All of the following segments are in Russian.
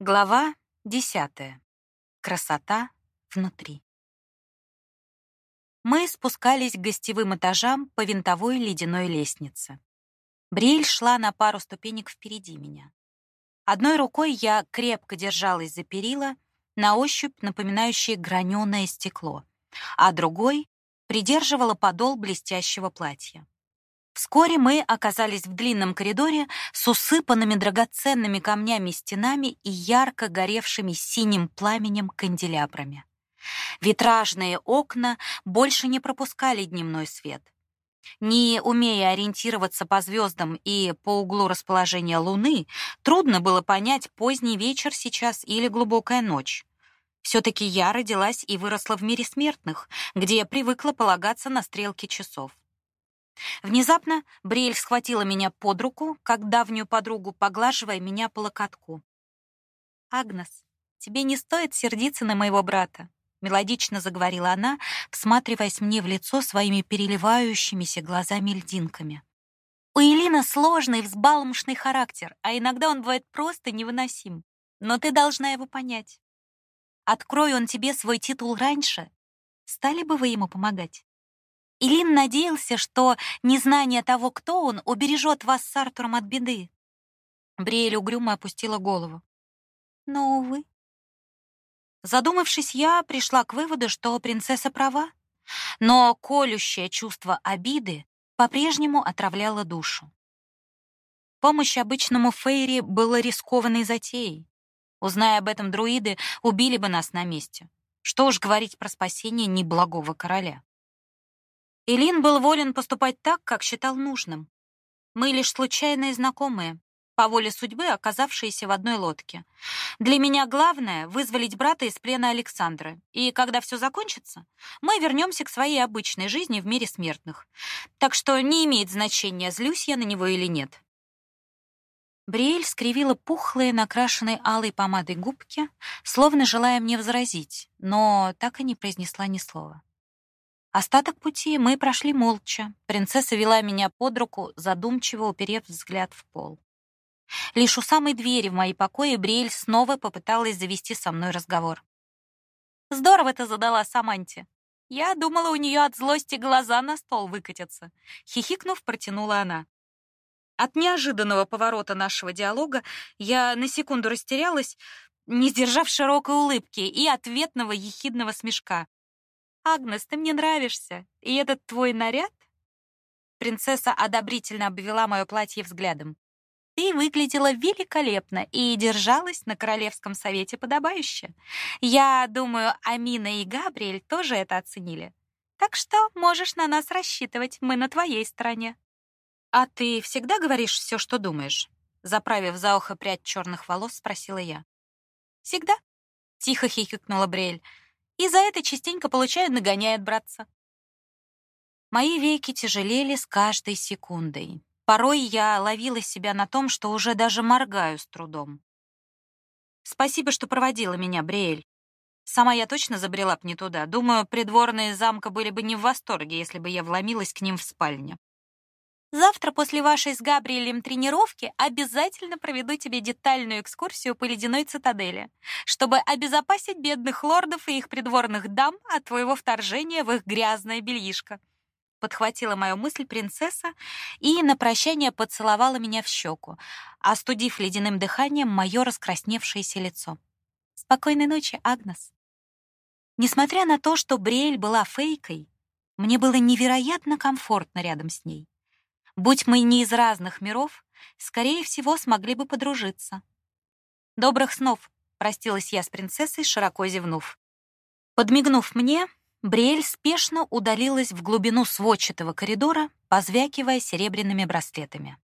Глава десятая. Красота внутри. Мы спускались к гостевым этажам по винтовой ледяной лестнице. Бриль шла на пару ступенек впереди меня. Одной рукой я крепко держалась за перила, на ощупь напоминающие граненое стекло, а другой придерживала подол блестящего платья. Вскоре мы оказались в длинном коридоре с усыпанными драгоценными камнями стенами и ярко горевшими синим пламенем канделябрами. Витражные окна больше не пропускали дневной свет. Не умея ориентироваться по звездам и по углу расположения Луны, трудно было понять, поздний вечер сейчас или глубокая ночь. Все-таки я родилась и выросла в мире смертных, где я привыкла полагаться на стрелки часов. Внезапно Бриэль схватила меня под руку, как давнюю подругу, поглаживая меня по локотку. «Агнес, тебе не стоит сердиться на моего брата», — мелодично заговорила она, всматриваясь мне в лицо своими переливающимися глазами-льдинками. «У Элина сложный, взбалмошный характер, а иногда он бывает просто невыносим. Но ты должна его понять. Открой он тебе свой титул раньше, стали бы вы ему помогать?» Илин надеялся, что незнание того, кто он, убережет вас с Артуром от беды. Бриэль угрюмо опустила голову. Но, увы. Задумавшись, я пришла к выводу, что принцесса права, но колющее чувство обиды по-прежнему отравляло душу. Помощь обычному Фейри была рискованной затеей. Узная об этом друиды, убили бы нас на месте. Что уж говорить про спасение неблагого короля. Илин был волен поступать так, как считал нужным. Мы лишь случайные знакомые, по воле судьбы оказавшиеся в одной лодке. Для меня главное — вызволить брата из плена Александра, и когда все закончится, мы вернемся к своей обычной жизни в мире смертных. Так что не имеет значения, злюсь я на него или нет. Бриэль скривила пухлые, накрашенные алой помадой губки, словно желая мне возразить, но так и не произнесла ни слова. Остаток пути мы прошли молча. Принцесса вела меня под руку, задумчиво уперев взгляд в пол. Лишь у самой двери в мои покои Бриэль снова попыталась завести со мной разговор. Здорово ты задала Саманте. Я думала, у нее от злости глаза на стол выкатятся, хихикнув, протянула она. От неожиданного поворота нашего диалога я на секунду растерялась, не сдержав широкой улыбки и ответного ехидного смешка. Агнес, ты мне нравишься. И этот твой наряд? Принцесса одобрительно обвела мое платье взглядом. Ты выглядела великолепно и держалась на королевском совете подобающе. Я думаю, Амина и Габриэль тоже это оценили. Так что можешь на нас рассчитывать, мы на твоей стороне. А ты всегда говоришь все, что думаешь? Заправив за ухо прядь черных волос, спросила я. Всегда? Тихо хихикнула Брель и за это частенько получаю нагоняй от братца. Мои веки тяжелели с каждой секундой. Порой я ловила себя на том, что уже даже моргаю с трудом. Спасибо, что проводила меня, Бриэль. Сама я точно забрела б не туда. Думаю, придворные замка были бы не в восторге, если бы я вломилась к ним в спальню. Завтра после вашей с Габриэлем тренировки обязательно проведу тебе детальную экскурсию по ледяной цитадели, чтобы обезопасить бедных лордов и их придворных дам от твоего вторжения в их грязное бельишко. Подхватила мою мысль принцесса и на прощание поцеловала меня в щеку, остудив ледяным дыханием мое раскрасневшееся лицо. Спокойной ночи, Агнес. Несмотря на то, что Бриэль была фейкой, мне было невероятно комфортно рядом с ней. Будь мы не из разных миров, скорее всего, смогли бы подружиться. Добрых снов, простилась я с принцессой, широко зевнув. Подмигнув мне, Бриэль спешно удалилась в глубину сводчатого коридора, позвякивая серебряными браслетами.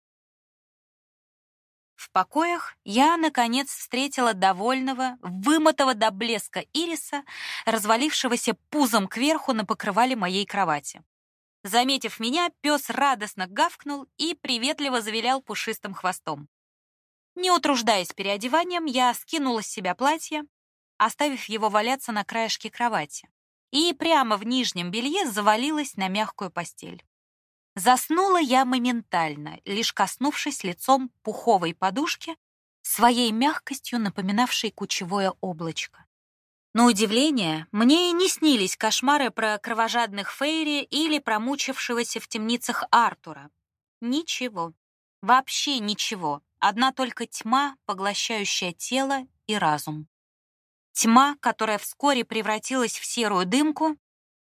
В покоях я, наконец, встретила довольного, вымотого до блеска ириса, развалившегося пузом кверху на покрывале моей кровати. Заметив меня, пес радостно гавкнул и приветливо завилял пушистым хвостом. Не утруждаясь переодеванием, я скинула с себя платье, оставив его валяться на краешке кровати, и прямо в нижнем белье завалилась на мягкую постель. Заснула я моментально, лишь коснувшись лицом пуховой подушки, своей мягкостью напоминавшей кучевое облачко. На удивление, мне не снились кошмары про кровожадных Фейри или промучившегося в темницах Артура. Ничего. Вообще ничего. Одна только тьма, поглощающая тело и разум. Тьма, которая вскоре превратилась в серую дымку,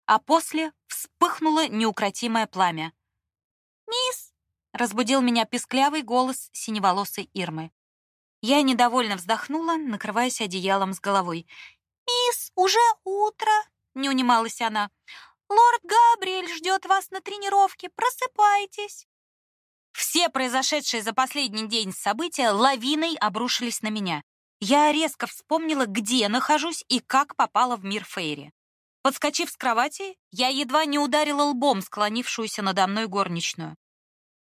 а после вспыхнуло неукротимое пламя. «Мисс!» — разбудил меня писклявый голос синеволосой Ирмы. Я недовольно вздохнула, накрываясь одеялом с головой. «Мисс, уже утро!» — не унималась она. «Лорд Габриэль ждет вас на тренировке. Просыпайтесь!» Все произошедшие за последний день события лавиной обрушились на меня. Я резко вспомнила, где нахожусь и как попала в мир Фейри. Подскочив с кровати, я едва не ударила лбом склонившуюся надо мной горничную.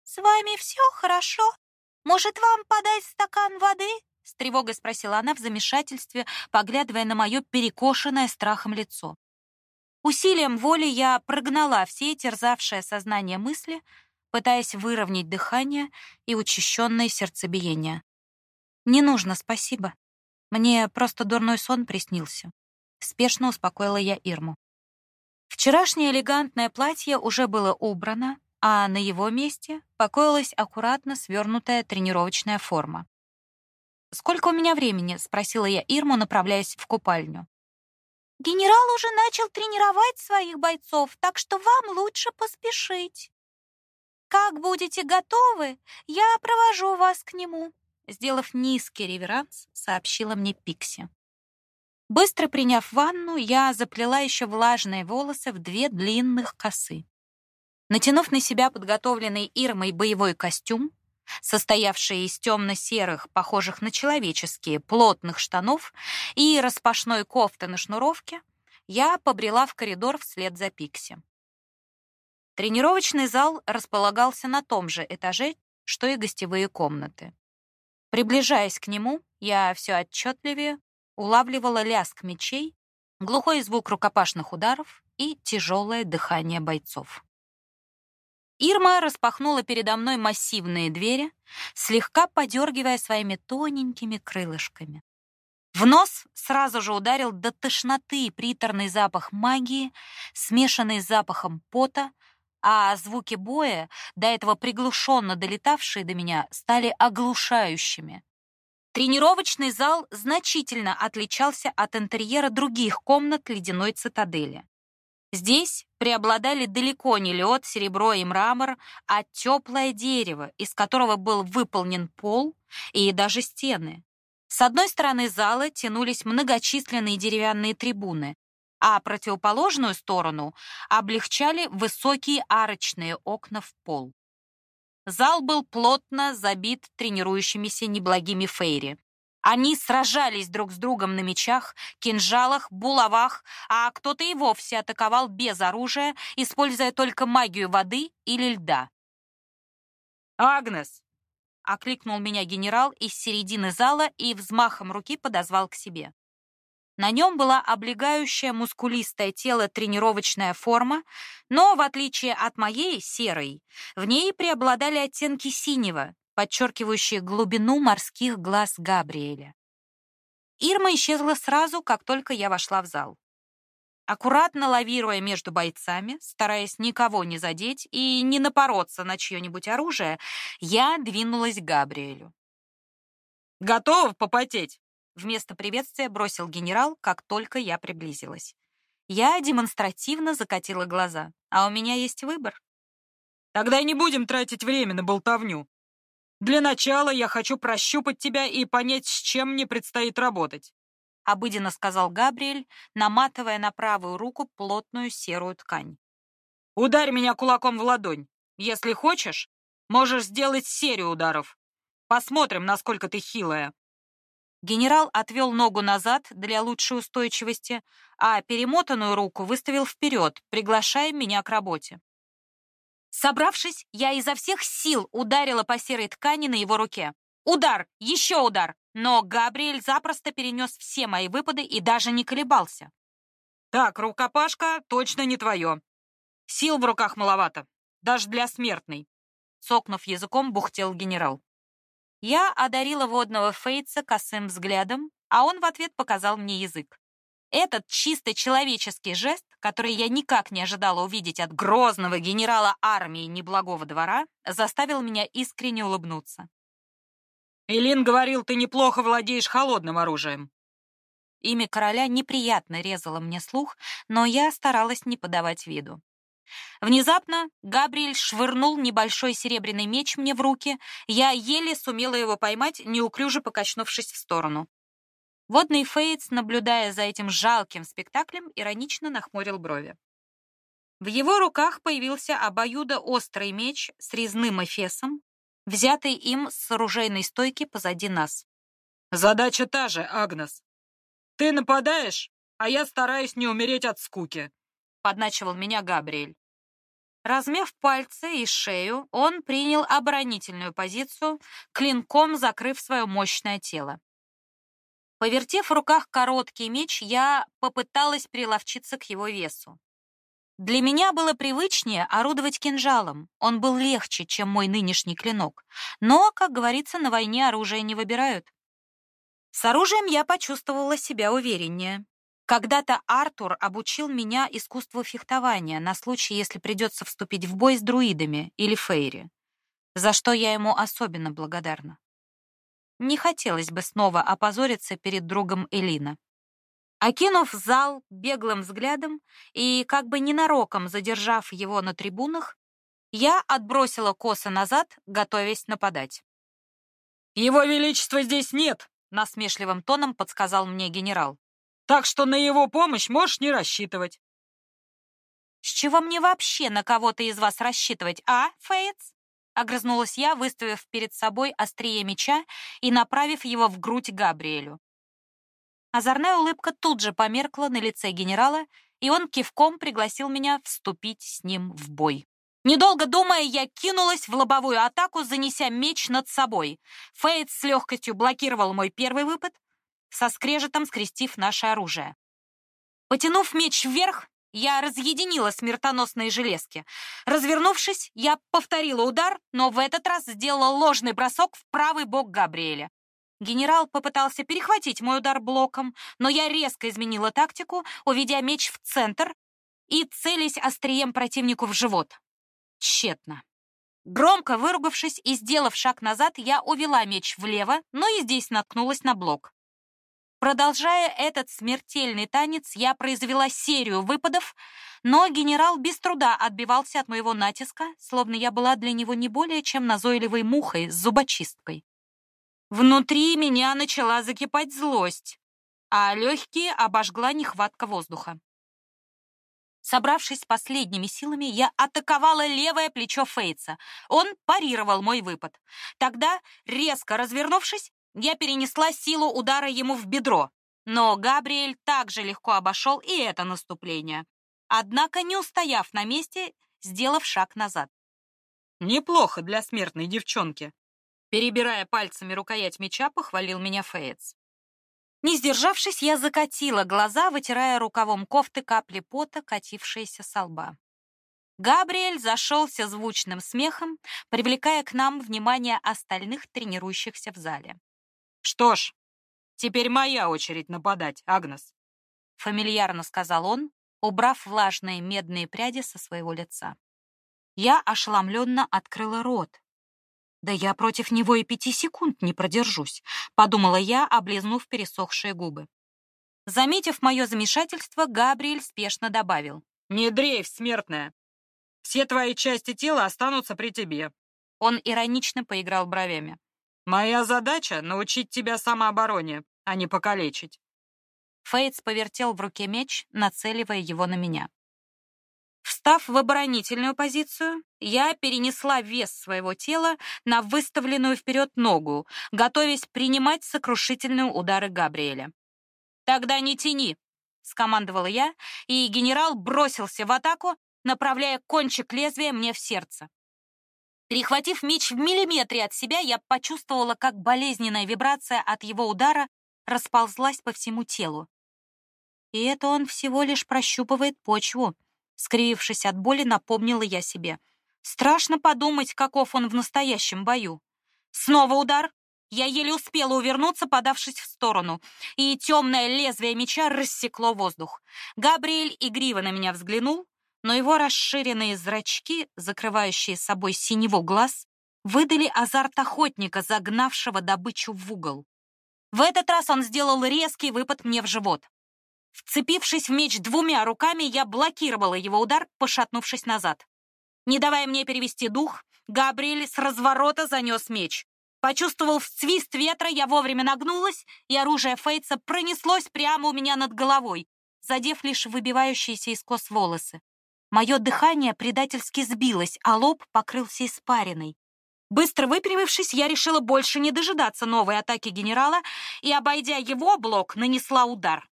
«С вами все хорошо? Может, вам подать стакан воды?» С тревогой спросила она в замешательстве, поглядывая на мое перекошенное страхом лицо. Усилием воли я прогнала все терзавшие сознание мысли, пытаясь выровнять дыхание и учащенное сердцебиение. «Не нужно, спасибо. Мне просто дурной сон приснился». Спешно успокоила я Ирму. Вчерашнее элегантное платье уже было убрано, а на его месте покоилась аккуратно свернутая тренировочная форма. «Сколько у меня времени?» — спросила я Ирму, направляясь в купальню. «Генерал уже начал тренировать своих бойцов, так что вам лучше поспешить. Как будете готовы, я провожу вас к нему», — сделав низкий реверанс, сообщила мне Пикси. Быстро приняв ванну, я заплела еще влажные волосы в две длинных косы. Натянув на себя подготовленный Ирмой боевой костюм, состоявший из темно-серых, похожих на человеческие, плотных штанов и распашной кофты на шнуровке, я побрела в коридор вслед за Пикси. Тренировочный зал располагался на том же этаже, что и гостевые комнаты. Приближаясь к нему, я все отчетливее улавливала лязг мечей, глухой звук рукопашных ударов и тяжелое дыхание бойцов. Ирма распахнула передо мной массивные двери, слегка подергивая своими тоненькими крылышками. В нос сразу же ударил до тошноты приторный запах магии, смешанный с запахом пота, а звуки боя, до этого приглушенно долетавшие до меня, стали оглушающими. Тренировочный зал значительно отличался от интерьера других комнат ледяной цитадели. Здесь преобладали далеко не лед, серебро и мрамор, а теплое дерево, из которого был выполнен пол и даже стены. С одной стороны зала тянулись многочисленные деревянные трибуны, а противоположную сторону облегчали высокие арочные окна в пол. Зал был плотно забит тренирующимися неблагими фейри. Они сражались друг с другом на мечах, кинжалах, булавах, а кто-то и вовсе атаковал без оружия, используя только магию воды или льда. «Агнес!» — окликнул меня генерал из середины зала и взмахом руки подозвал к себе. На нем была облегающая мускулистое тело тренировочная форма, но, в отличие от моей, серой, в ней преобладали оттенки синего, подчеркивающие глубину морских глаз Габриэля. Ирма исчезла сразу, как только я вошла в зал. Аккуратно лавируя между бойцами, стараясь никого не задеть и не напороться на чье-нибудь оружие, я двинулась к Габриэлю. «Готов попотеть?» Вместо приветствия бросил генерал, как только я приблизилась. Я демонстративно закатила глаза. А у меня есть выбор. Тогда не будем тратить время на болтовню. Для начала я хочу прощупать тебя и понять, с чем мне предстоит работать. Обыденно сказал Габриэль, наматывая на правую руку плотную серую ткань. Ударь меня кулаком в ладонь. Если хочешь, можешь сделать серию ударов. Посмотрим, насколько ты хилая. Генерал отвел ногу назад для лучшей устойчивости, а перемотанную руку выставил вперед, приглашая меня к работе. Собравшись, я изо всех сил ударила по серой ткани на его руке. Удар, еще удар, но Габриэль запросто перенес все мои выпады и даже не колебался. Так, рукопашка точно не твое. Сил в руках маловато, даже для смертной. Сокнув языком, бухтел генерал. Я одарила водного Фейтса косым взглядом, а он в ответ показал мне язык. Этот чисто человеческий жест, который я никак не ожидала увидеть от грозного генерала армии неблагого двора, заставил меня искренне улыбнуться. «Илин говорил, ты неплохо владеешь холодным оружием». Имя короля неприятно резало мне слух, но я старалась не подавать виду. Внезапно Габриэль швырнул небольшой серебряный меч мне в руки. Я еле сумела его поймать, неуклюже покачнувшись в сторону. Водный Фейтс, наблюдая за этим жалким спектаклем, иронично нахмурил брови. В его руках появился обоюдоострый меч с резным эфесом, взятый им с оружейной стойки позади нас. «Задача та же, Агнес. Ты нападаешь, а я стараюсь не умереть от скуки», — подначивал меня Габриэль. Размяв пальцы и шею, он принял оборонительную позицию, клинком закрыв свое мощное тело. Повертев в руках короткий меч, я попыталась приловчиться к его весу. Для меня было привычнее орудовать кинжалом. Он был легче, чем мой нынешний клинок. Но, как говорится, на войне оружие не выбирают. С оружием я почувствовала себя увереннее. Когда-то Артур обучил меня искусству фехтования на случай, если придется вступить в бой с друидами или фейри, за что я ему особенно благодарна. Не хотелось бы снова опозориться перед другом Элина. Окинув зал беглым взглядом и как бы ненароком задержав его на трибунах, я отбросила косы назад, готовясь нападать. «Его величества здесь нет!» — насмешливым тоном подсказал мне генерал. «Так что на его помощь можешь не рассчитывать». «С чего мне вообще на кого-то из вас рассчитывать, а, Фейтс?» Огрызнулась я, выставив перед собой острие меча и направив его в грудь Габриэлю. Озорная улыбка тут же померкла на лице генерала, и он кивком пригласил меня вступить с ним в бой. Недолго думая, я кинулась в лобовую атаку, занеся меч над собой. Фейт с легкостью блокировал мой первый выпад, со скрежетом скрестив наше оружие. Потянув меч вверх, я разъединила смертоносные железки. Развернувшись, я повторила удар, но в этот раз сделала ложный бросок в правый бок Габриэля. Генерал попытался перехватить мой удар блоком, но я резко изменила тактику, уведя меч в центр и целясь острием противнику в живот. Тщетно. Громко выругавшись и сделав шаг назад, я увела меч влево, но и здесь наткнулась на блок. Продолжая этот смертельный танец, я произвела серию выпадов, но генерал без труда отбивался от моего натиска, словно я была для него не более чем назойливой мухой с зубочисткой. Внутри меня начала закипать злость, а легкие обожгла нехватка воздуха. Собравшись последними силами, я атаковала левое плечо Фейтса. Он парировал мой выпад. Тогда, резко развернувшись, я перенесла силу удара ему в бедро, но Габриэль также легко обошел и это наступление, однако не устояв на месте, сделав шаг назад. «Неплохо для смертной девчонки», перебирая пальцами рукоять меча, похвалил меня Фейтс. Не сдержавшись, я закатила глаза, вытирая рукавом кофты капли пота, катившиеся с лба. Габриэль зашелся звучным смехом, привлекая к нам внимание остальных тренирующихся в зале. «Что ж, теперь моя очередь нападать, Агнес», — фамильярно сказал он, убрав влажные медные пряди со своего лица. Я ошеломленно открыла рот. «Да я против него и пяти секунд не продержусь», — подумала я, облизнув пересохшие губы. Заметив мое замешательство, Габриэль спешно добавил. «Не дрейф, смертная. Все твои части тела останутся при тебе». Он иронично поиграл бровями. Моя задача — научить тебя самообороне, а не покалечить. Фейтс повертел в руке меч, нацеливая его на меня. Встав в оборонительную позицию, я перенесла вес своего тела на выставленную вперед ногу, готовясь принимать сокрушительные удары Габриэля. «Тогда не тяни!» — скомандовала я, и генерал бросился в атаку, направляя кончик лезвия мне в сердце. Перехватив меч в миллиметре от себя, я почувствовала, как болезненная вибрация от его удара расползлась по всему телу. И это он всего лишь прощупывает почву. Скривившись от боли, напомнила я себе. Страшно подумать, каков он в настоящем бою. Снова удар, Я еле успела увернуться, подавшись в сторону, и темное лезвие меча рассекло воздух. Габриэль игриво на меня взглянул, но его расширенные зрачки, закрывающие собой синеву глаз, выдали азарт охотника, загнавшего добычу в угол. В этот раз он сделал резкий выпад мне в живот. Вцепившись в меч двумя руками, я блокировала его удар, пошатнувшись назад. Не давая мне перевести дух, Габриэль с разворота занес меч. Почувствовав свист ветра, я вовремя нагнулась, и оружие Фейтса пронеслось прямо у меня над головой, задев лишь выбивающиеся из кос волосы. Мое дыхание предательски сбилось, а лоб покрылся испариной. Быстро выпрямившись, я решила больше не дожидаться новой атаки генерала и, обойдя его блок, нанесла удар.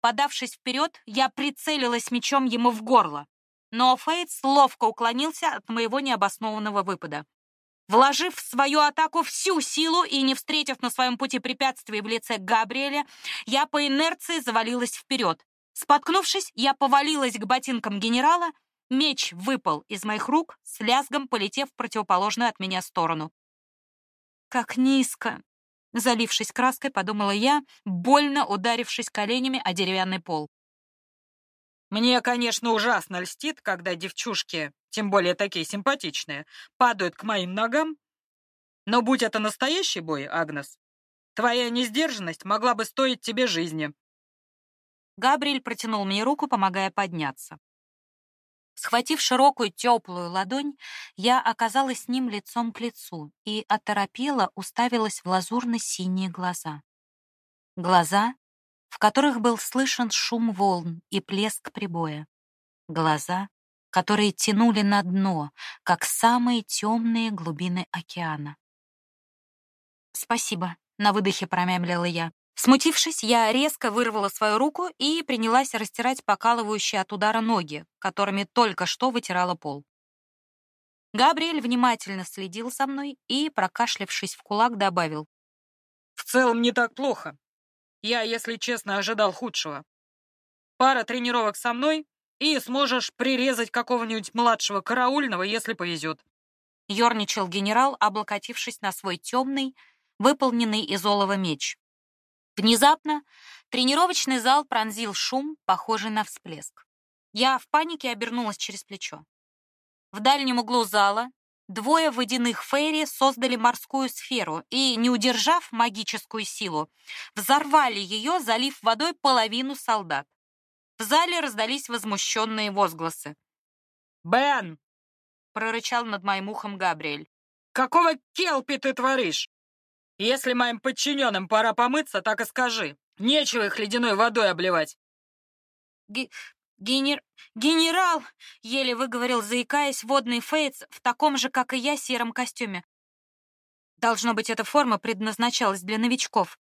Подавшись вперед, я прицелилась мечом ему в горло, но Фейтс ловко уклонился от моего необоснованного выпада. Вложив в свою атаку всю силу и не встретив на своем пути препятствий в лице Габриэля, я по инерции завалилась вперед. Споткнувшись, я повалилась к ботинкам генерала, меч выпал из моих рук, с лязгом полетев в противоположную от меня сторону. Как низко, залившись краской, подумала я, больно ударившись коленями о деревянный пол. Мне, конечно, ужасно льстит, когда девчушки, тем более такие симпатичные, падают к моим ногам. Но будь это настоящий бой, Агнес, твоя несдержанность могла бы стоить тебе жизни. Габриэль протянул мне руку, помогая подняться. Схватив широкую теплую ладонь, я оказалась с ним лицом к лицу и оторопела уставилась в лазурно-синие глаза. Глаза, в которых был слышен шум волн и плеск прибоя. Глаза, которые тянули на дно, как самые темные глубины океана. «Спасибо», — на выдохе промямлила я. Смутившись, я резко вырвала свою руку и принялась растирать покалывающие от удара ноги, которыми только что вытирала пол. Габриэль внимательно следил за мной и, прокашлявшись в кулак, добавил. «В целом не так плохо. Я, если честно, ожидал худшего. Пара тренировок со мной, и сможешь прирезать какого-нибудь младшего караульного, если повезет. Ёрничал генерал, облокотившись на свой темный, выполненный из олова меч. Внезапно тренировочный зал пронзил шум, похожий на всплеск. Я в панике обернулась через плечо. В дальнем углу зала Двое водяных фейри создали морскую сферу и, не удержав магическую силу, взорвали ее, залив водой половину солдат. В зале раздались возмущенные возгласы. «Бен!» — прорычал над моим ухом Габриэль. «Какого келпи ты творишь? Если моим подчиненным пора помыться, так и скажи. Нечего их ледяной водой обливать». «Генер... генерал!» — еле выговорил, заикаясь, водный Фейтс в таком же, как и я, сером костюме. Должно быть, эта форма предназначалась для новичков.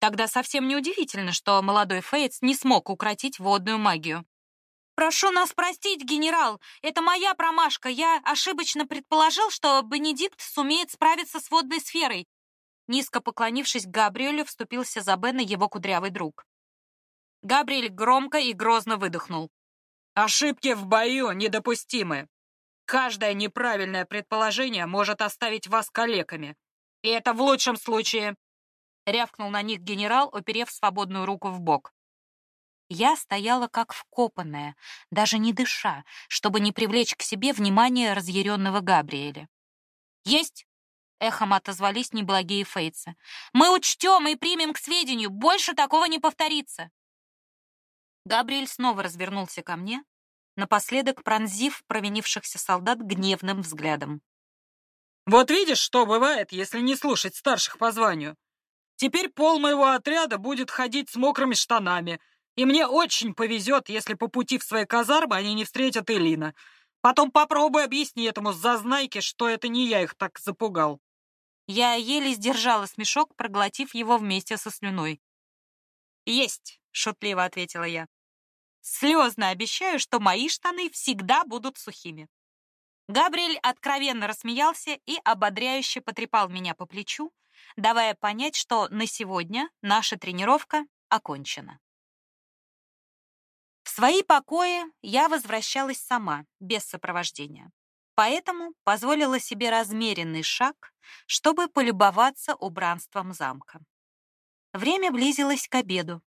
Тогда совсем неудивительно, что молодой Фейтс не смог укротить водную магию. «Прошу нас простить, генерал, это моя промашка. Я ошибочно предположил, что Бенедикт сумеет справиться с водной сферой». Низко поклонившись Габриэлю, вступился за Бена его кудрявый друг. Габриэль громко и грозно выдохнул. «Ошибки в бою недопустимы. Каждое неправильное предположение может оставить вас калеками. И это в лучшем случае...» Рявкнул на них генерал, уперев свободную руку в бок. Я стояла как вкопанная, даже не дыша, чтобы не привлечь к себе внимание разъяренного Габриэля. «Есть!» — эхом отозвались неблагие фейцы. «Мы учтем и примем к сведению, больше такого не повторится!» Габриэль снова развернулся ко мне, напоследок пронзив провинившихся солдат гневным взглядом. «Вот видишь, что бывает, если не слушать старших по званию. Теперь пол моего отряда будет ходить с мокрыми штанами, и мне очень повезет, если по пути в свои казармы они не встретят Элина. Потом попробуй объясни этому зазнайке, что это не я их так запугал». Я еле сдержала смешок, проглотив его вместе со слюной. «Есть!» — шутливо ответила я. Слезно обещаю, что мои штаны всегда будут сухими. Габриэль откровенно рассмеялся и ободряюще потрепал меня по плечу, давая понять, что на сегодня наша тренировка окончена. В свои покои я возвращалась сама, без сопровождения. Поэтому позволила себе размеренный шаг, чтобы полюбоваться убранством замка. Время близилось к обеду.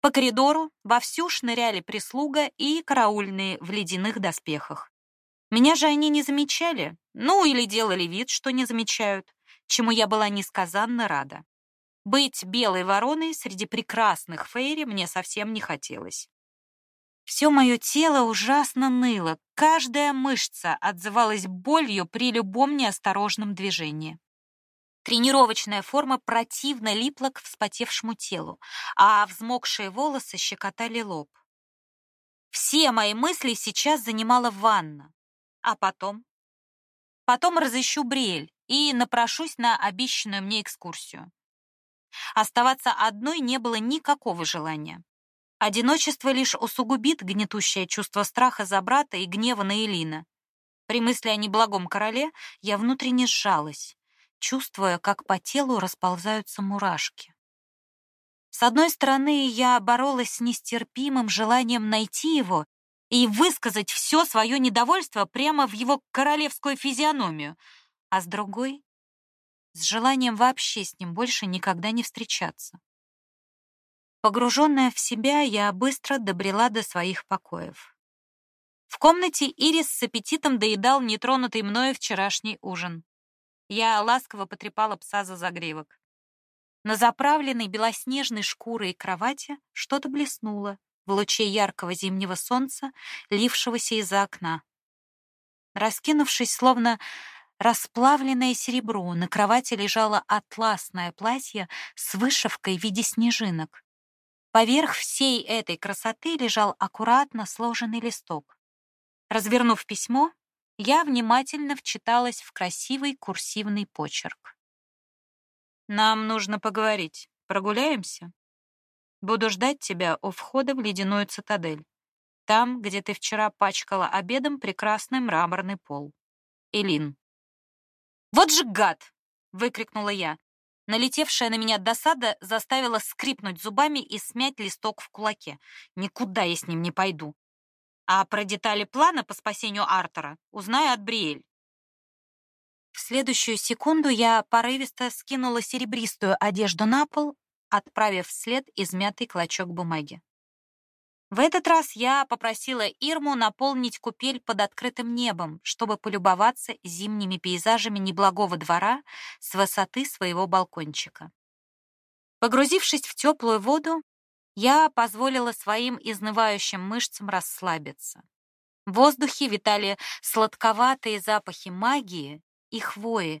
По коридору вовсю шныряли прислуга и караульные в ледяных доспехах. Меня же они не замечали, ну или делали вид, что не замечают, чему я была несказанно рада. Быть белой вороной среди прекрасных фейри мне совсем не хотелось. Все мое тело ужасно ныло, каждая мышца отзывалась болью при любом неосторожном движении. Тренировочная форма противно липла к вспотевшему телу, а взмокшие волосы щекотали лоб. Все мои мысли сейчас занимала ванна. А потом? Потом разыщу Бриэль и напрошусь на обещанную мне экскурсию. Оставаться одной не было никакого желания. Одиночество лишь усугубит гнетущее чувство страха за брата и гнева на Элина. При мысли о неблагом короле я внутренне сжалась чувствуя, как по телу расползаются мурашки. С одной стороны, я боролась с нестерпимым желанием найти его и высказать все свое недовольство прямо в его королевскую физиономию, а с другой — с желанием вообще с ним больше никогда не встречаться. Погруженная в себя, я быстро добрела до своих покоев. В комнате Ирис с аппетитом доедал нетронутый мною вчерашний ужин. Я ласково потрепала пса за загривок. На заправленной белоснежной шкурой кровати что-то блеснуло в луче яркого зимнего солнца, лившегося из-за окна. Раскинувшись, словно расплавленное серебро, на кровати лежало атласное платье с вышивкой в виде снежинок. Поверх всей этой красоты лежал аккуратно сложенный листок. Развернув письмо, я внимательно вчиталась в красивый курсивный почерк. «Нам нужно поговорить. Прогуляемся? Буду ждать тебя у входа в ледяную цитадель. Там, где ты вчера пачкала обедом прекрасный мраморный пол. Элин». «Вот же гад!» — выкрикнула я. Налетевшая на меня досада заставила скрипнуть зубами и смять листок в кулаке. Никуда я с ним не пойду. А про детали плана по спасению Артера узнаю от Бриэль. В следующую секунду я порывисто скинула серебристую одежду на пол, отправив вслед измятый клочок бумаги. В этот раз я попросила Ирму наполнить купель под открытым небом, чтобы полюбоваться зимними пейзажами неблагого двора с высоты своего балкончика. Погрузившись в теплую воду, я позволила своим изнывающим мышцам расслабиться. В воздухе витали сладковатые запахи магии и хвои,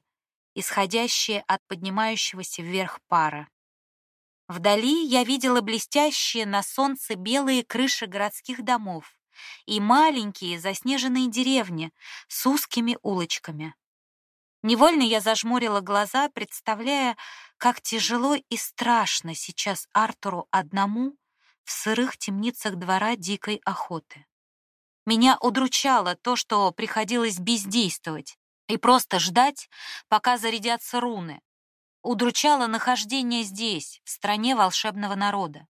исходящие от поднимающегося вверх пара. Вдали я видела блестящие на солнце белые крыши городских домов и маленькие заснеженные деревни с узкими улочками. Невольно я зажмурила глаза, представляя, как тяжело и страшно сейчас Артуру одному в сырых темницах двора дикой охоты. Меня удручало то, что приходилось бездействовать и просто ждать, пока зарядятся руны. Удручало нахождение здесь, в стране волшебного народа,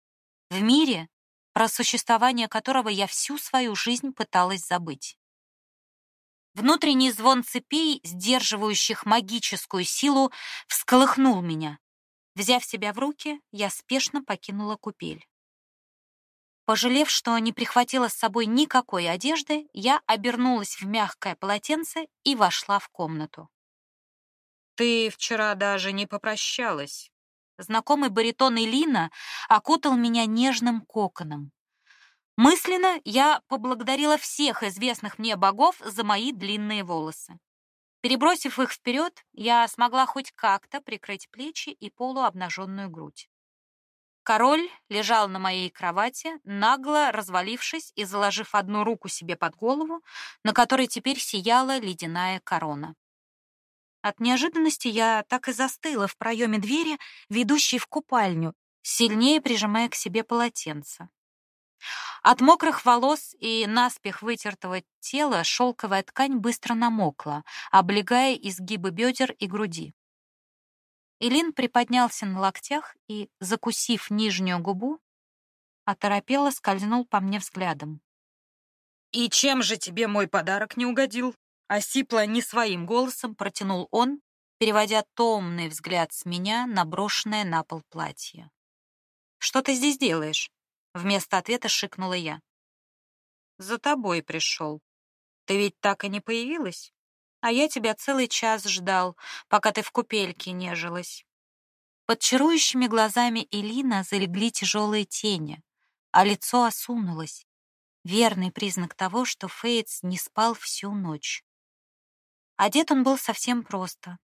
в мире, про существование которого я всю свою жизнь пыталась забыть. Внутренний звон цепей, сдерживающих магическую силу, всколыхнул меня. Взяв себя в руки, я спешно покинула купель. Пожалев, что не прихватила с собой никакой одежды, я обернулась в мягкое полотенце и вошла в комнату. «Ты вчера даже не попрощалась». Знакомый баритон Элина окутал меня нежным коконом. Мысленно я поблагодарила всех известных мне богов за мои длинные волосы. Перебросив их вперед, я смогла хоть как-то прикрыть плечи и полуобнаженную грудь. Король лежал на моей кровати, нагло развалившись и заложив одну руку себе под голову, на которой теперь сияла ледяная корона. От неожиданности я так и застыла в проеме двери, ведущей в купальню, сильнее прижимая к себе полотенце. От мокрых волос и наспех вытертого тела шелковая ткань быстро намокла, облегая изгибы бедер и груди. Илин приподнялся на локтях и, закусив нижнюю губу, оторопело скользнул по мне взглядом. «И чем же тебе мой подарок не угодил? Осипло не своим голосом протянул он, переводя томный взгляд с меня на брошенное на пол платье. «Что ты здесь делаешь?» Вместо ответа шикнула я. «За тобой пришел. Ты ведь так и не появилась? А я тебя целый час ждал, пока ты в купельке нежилась». Под чарующими глазами Элина залегли тяжелые тени, а лицо осунулось. Верный признак того, что Фейтс не спал всю ночь. Одет он был совсем просто.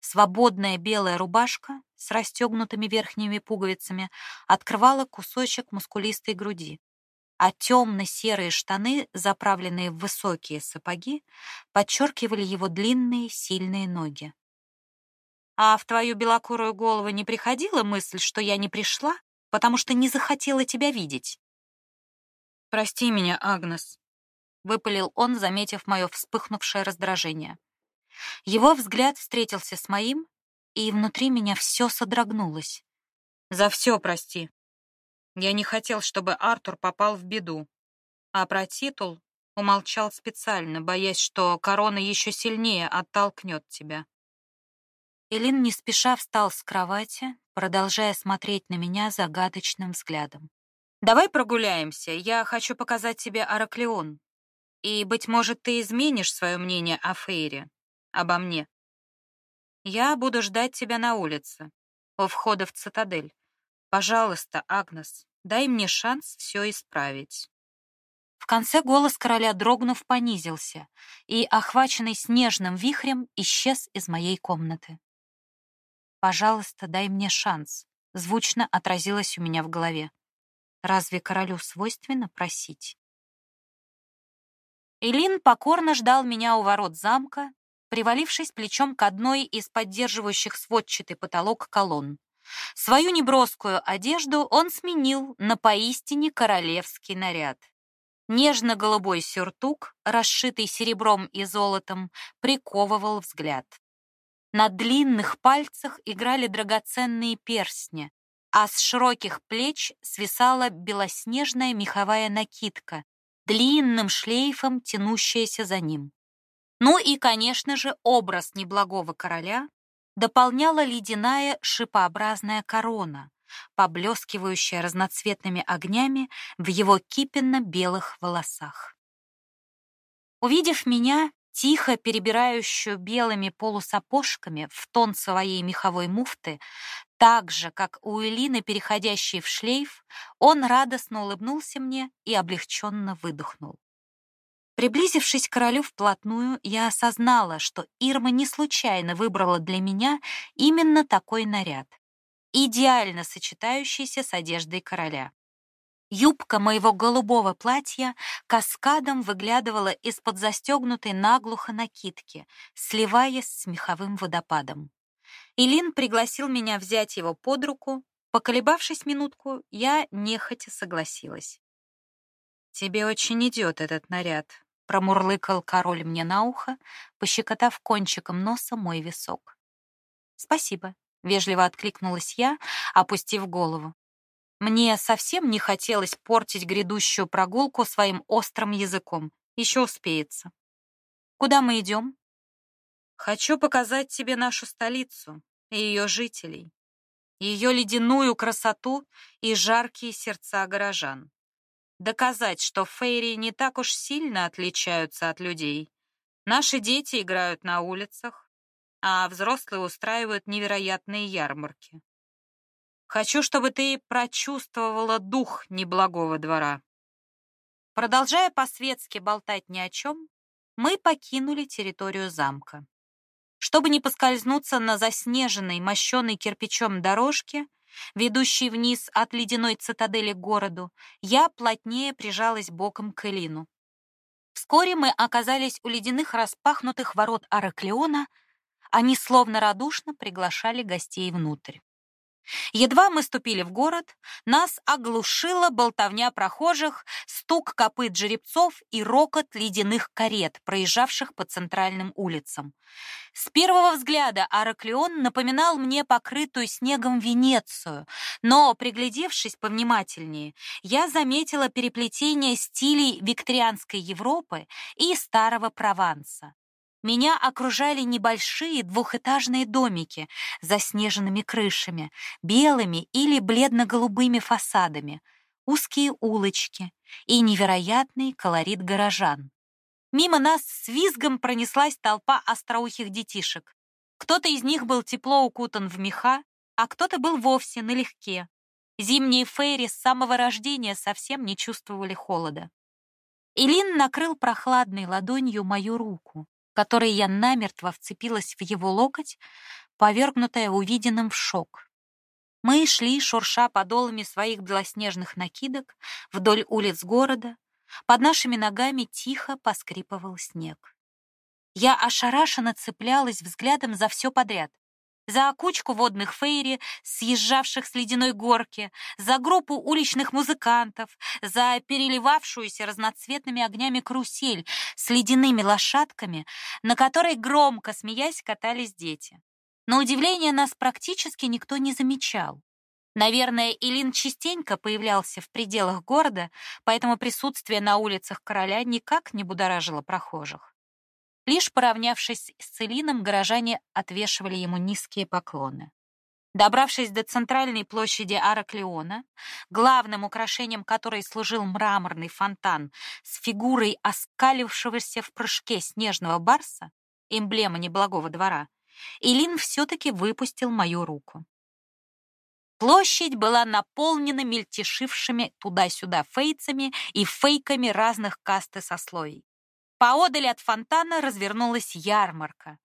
Свободная белая рубашка с расстегнутыми верхними пуговицами открывала кусочек мускулистой груди, а темно-серые штаны, заправленные в высокие сапоги, подчеркивали его длинные сильные ноги. «А в твою белокурую голову не приходила мысль, что я не пришла, потому что не захотела тебя видеть?» «Прости меня, Агнес», — выпалил он, заметив мое вспыхнувшее раздражение. Его взгляд встретился с моим, и внутри меня все содрогнулось. «За все прости. Я не хотел, чтобы Артур попал в беду. А про титул умолчал специально, боясь, что корона еще сильнее оттолкнет тебя». Элин не спеша встал с кровати, продолжая смотреть на меня загадочным взглядом. «Давай прогуляемся, я хочу показать тебе Араклеон. И, быть может, ты изменишь свое мнение о Фейре обо мне. Я буду ждать тебя на улице, у входа в цитадель. Пожалуйста, Агнес, дай мне шанс все исправить. В конце голос короля, дрогнув, понизился и, охваченный снежным вихрем, исчез из моей комнаты. «Пожалуйста, дай мне шанс», — звучно отразилось у меня в голове. «Разве королю свойственно просить?» Илин покорно ждал меня у ворот замка, привалившись плечом к одной из поддерживающих сводчатый потолок колонн. Свою неброскую одежду он сменил на поистине королевский наряд. Нежно-голубой сюртук, расшитый серебром и золотом, приковывал взгляд. На длинных пальцах играли драгоценные перстни, а с широких плеч свисала белоснежная меховая накидка, длинным шлейфом тянущаяся за ним. Ну и, конечно же, образ неблагого короля дополняла ледяная шипообразная корона, поблескивающая разноцветными огнями в его кипенно-белых волосах. Увидев меня, тихо перебирающую белыми полусапожками в тон своей меховой муфты, так же, как у Элины, переходящей в шлейф, он радостно улыбнулся мне и облегченно выдохнул. Приблизившись к королю вплотную, я осознала, что Ирма не случайно выбрала для меня именно такой наряд, идеально сочетающийся с одеждой короля. Юбка моего голубого платья каскадом выглядывала из-под застегнутой наглухо накидки, сливаясь с меховым водопадом. Илин пригласил меня взять его под руку. Поколебавшись минутку, я нехотя согласилась. «Тебе очень идет этот наряд», промурлыкал король мне на ухо, пощекотав кончиком носа мой висок. Спасибо, вежливо откликнулась я, опустив голову. Мне совсем не хотелось портить грядущую прогулку своим острым языком. Еще успеется. Куда мы идем? Хочу показать тебе нашу столицу и ее жителей, ее ледяную красоту и жаркие сердца горожан доказать, что фейри не так уж сильно отличаются от людей. Наши дети играют на улицах, а взрослые устраивают невероятные ярмарки. Хочу, чтобы ты прочувствовала дух неблагого двора. Продолжая по-светски болтать ни о чем, мы покинули территорию замка. Чтобы не поскользнуться на заснеженной, мощенной кирпичом дорожке, ведущей вниз от ледяной цитадели к городу, я плотнее прижалась боком к Элину. Вскоре мы оказались у ледяных распахнутых ворот Араклеона, они словно радушно приглашали гостей внутрь. Едва мы ступили в город, нас оглушила болтовня прохожих, стук копыт жеребцов и рокот ледяных карет, проезжавших по центральным улицам. С первого взгляда Араклеон напоминал мне покрытую снегом Венецию, но, приглядевшись повнимательнее, я заметила переплетение стилей викторианской Европы и старого Прованса. Меня окружали небольшие двухэтажные домики с заснеженными крышами, белыми или бледно-голубыми фасадами, узкие улочки и невероятный колорит горожан. Мимо нас с визгом пронеслась толпа остроухих детишек. Кто-то из них был тепло укутан в меха, а кто-то был вовсе налегке. Зимние фейри с самого рождения совсем не чувствовали холода. Илин накрыл прохладной ладонью мою руку которой я намертво вцепилась в его локоть, повергнутая увиденным в шок. Мы шли, шурша подолами своих белоснежных накидок, вдоль улиц города. Под нашими ногами тихо поскрипывал снег. Я ошарашенно цеплялась взглядом за все подряд за кучку водных фейри, съезжавших с ледяной горки, за группу уличных музыкантов, за переливавшуюся разноцветными огнями карусель с ледяными лошадками, на которой громко смеясь катались дети. На удивление нас практически никто не замечал. Наверное, Илин частенько появлялся в пределах города, поэтому присутствие на улицах короля никак не будоражило прохожих. Лишь поравнявшись с Целином, горожане отвешивали ему низкие поклоны. Добравшись до центральной площади Араклеона, главным украшением которой служил мраморный фонтан с фигурой оскалившегося в прыжке снежного барса, эмблема неблагого двора, Илин все-таки выпустил мою руку. Площадь была наполнена мельтешившими туда-сюда фейцами и фейками разных каст и сословий. Поодаль от фонтана развернулась ярмарка.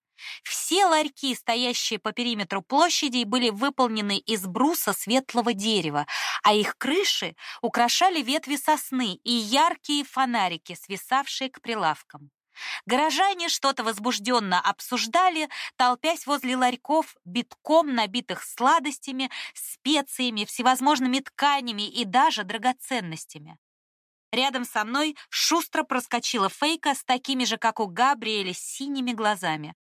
Все ларьки, стоящие по периметру площади, были выполнены из бруса светлого дерева, а их крыши украшали ветви сосны и яркие фонарики, свисавшие к прилавкам. Горожане что-то возбужденно обсуждали, толпясь возле ларьков, битком набитых сладостями, специями, всевозможными тканями и даже драгоценностями. Рядом со мной шустро проскочила Фейка с такими же, как у Габриэля, синими глазами.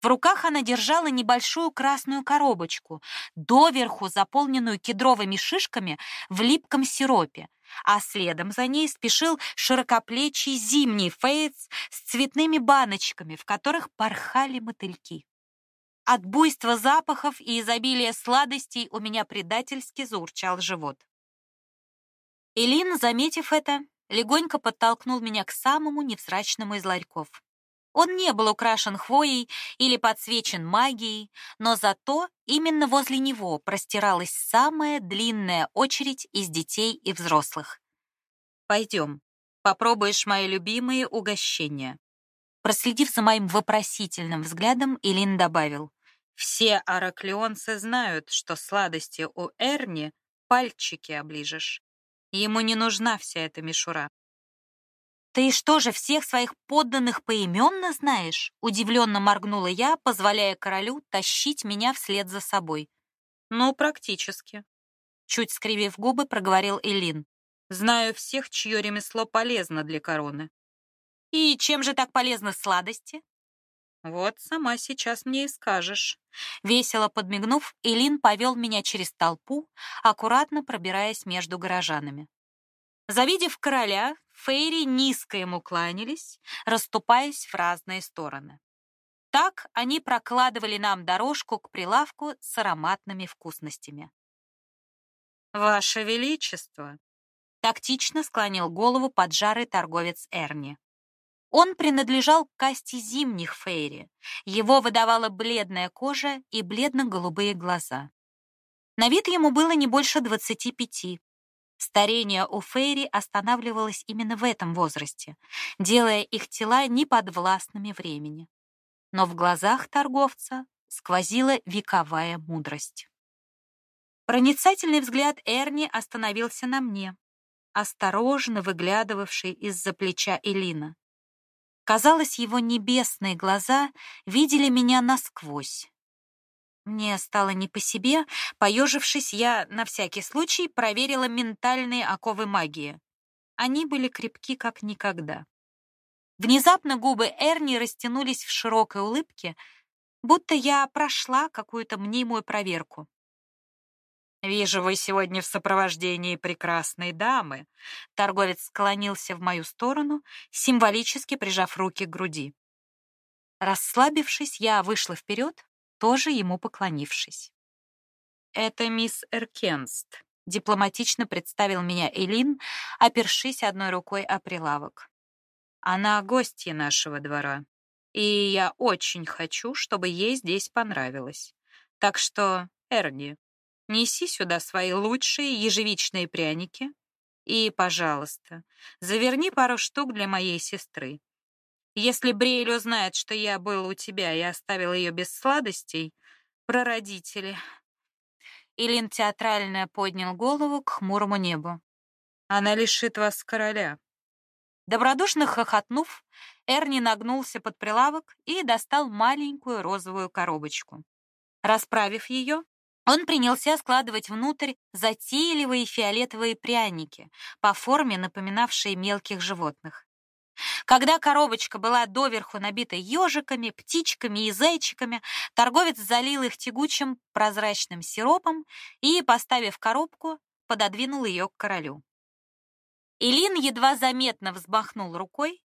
В руках она держала небольшую красную коробочку, доверху заполненную кедровыми шишками в липком сиропе, а следом за ней спешил широкоплечий зимний фейц с цветными баночками, в которых порхали мотыльки. От буйства запахов и изобилия сладостей у меня предательски заурчал живот. Элина, заметив это, легонько подтолкнул меня к самому невзрачному из ларьков. Он не был украшен хвоей или подсвечен магией, но зато именно возле него простиралась самая длинная очередь из детей и взрослых. «Пойдем, попробуешь мои любимые угощения». Проследив за моим вопросительным взглядом, Илин добавил, «Все араклеонцы знают, что сладости у Эрни пальчики оближешь. Ему не нужна вся эта мишура. «Ты что же, всех своих подданных поименно знаешь?» Удивленно моргнула я, позволяя королю тащить меня вслед за собой. «Ну, практически», — чуть скривив губы, проговорил Элин. «Знаю всех, чье ремесло полезно для короны». «И чем же так полезны сладости?» Вот сама сейчас мне и скажешь. Весело подмигнув, Илин повел меня через толпу, аккуратно пробираясь между горожанами. Завидев короля, фейри низко ему кланялись, расступаясь в разные стороны. Так они прокладывали нам дорожку к прилавку с ароматными вкусностями. «Ваше Величество!» — тактично склонил голову поджарый торговец Эрни. Он принадлежал к касте зимних фейри. Его выдавала бледная кожа и бледно-голубые глаза. На вид ему было не больше 25. Старение у фейри останавливалось именно в этом возрасте, делая их тела неподвластными времени. Но в глазах торговца сквозила вековая мудрость. Проницательный взгляд Эрни остановился на мне, осторожно выглядывавший из-за плеча Элина. Казалось, его небесные глаза видели меня насквозь. Мне стало не по себе. Поежившись, я на всякий случай проверила ментальные оковы магии. Они были крепки как никогда. Внезапно губы Эрни растянулись в широкой улыбке, будто я прошла какую-то мнимую проверку. «Вижу, вы сегодня в сопровождении прекрасной дамы». Торговец склонился в мою сторону, символически прижав руки к груди. Расслабившись, я вышла вперед, тоже ему поклонившись. «Это мисс Эркенст», — дипломатично представил меня Элин, опершись одной рукой о прилавок. «Она гостья нашего двора, и я очень хочу, чтобы ей здесь понравилось. Так что, Эрни, неси сюда свои лучшие ежевичные пряники и, пожалуйста, заверни пару штук для моей сестры. Если Брейль узнает, что я был у тебя и оставил ее без сладостей, про родителей. Илин театрально поднял голову к хмурому небу. Она лишит вас короля. Добродушно хохотнув, Эрни нагнулся под прилавок и достал маленькую розовую коробочку. Расправив ее, он принялся складывать внутрь затейливые фиолетовые пряники, по форме напоминавшие мелких животных. Когда коробочка была доверху набита ежиками, птичками и зайчиками, торговец залил их тягучим прозрачным сиропом и, поставив коробку, пододвинул ее к королю. Илин едва заметно взмахнул рукой.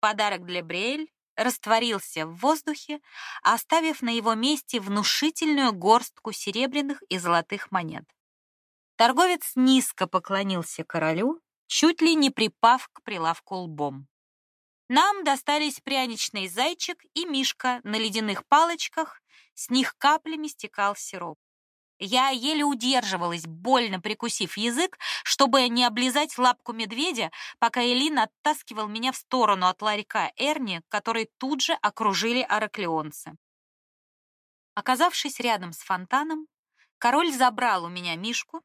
Подарок для Бриэль растворился в воздухе, оставив на его месте внушительную горстку серебряных и золотых монет. Торговец низко поклонился королю, чуть ли не припав к прилавку лбом. Нам достались пряничный зайчик и мишка на ледяных палочках, с них каплями стекал сироп. Я еле удерживалась, больно прикусив язык, чтобы не облизать лапку медведя, пока Элин оттаскивал меня в сторону от ларька Эрни, который тут же окружили араклеонцы. Оказавшись рядом с фонтаном, король забрал у меня мишку,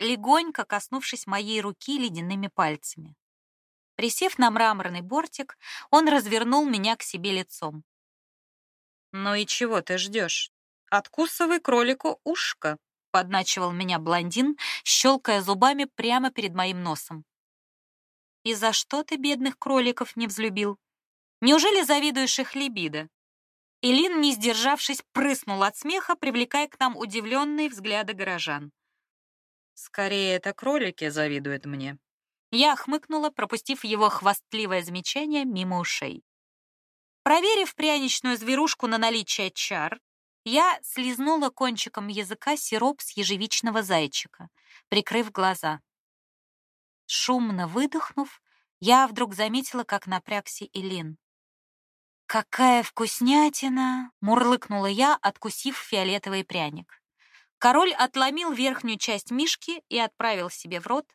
легонько коснувшись моей руки ледяными пальцами. Присев на мраморный бортик, он развернул меня к себе лицом. «Ну и чего ты ждешь? Откусывай кролику ушко», — подначивал меня блондин, щелкая зубами прямо перед моим носом. «И за что ты бедных кроликов не взлюбил? Неужели завидуешь их либидо?» Илин, не сдержавшись, прыснул от смеха, привлекая к нам удивленные взгляды горожан. «Скорее, это кролики завидуют мне», я хмыкнула, пропустив его хвастливое замечание мимо ушей. Проверив пряничную зверушку на наличие чар, я слизнула кончиком языка сироп с ежевичного зайчика, прикрыв глаза. Шумно выдохнув, я вдруг заметила, как напрягся Илин. «Какая вкуснятина!» — мурлыкнула я, откусив фиолетовый пряник. Король отломил верхнюю часть мишки и отправил себе в рот,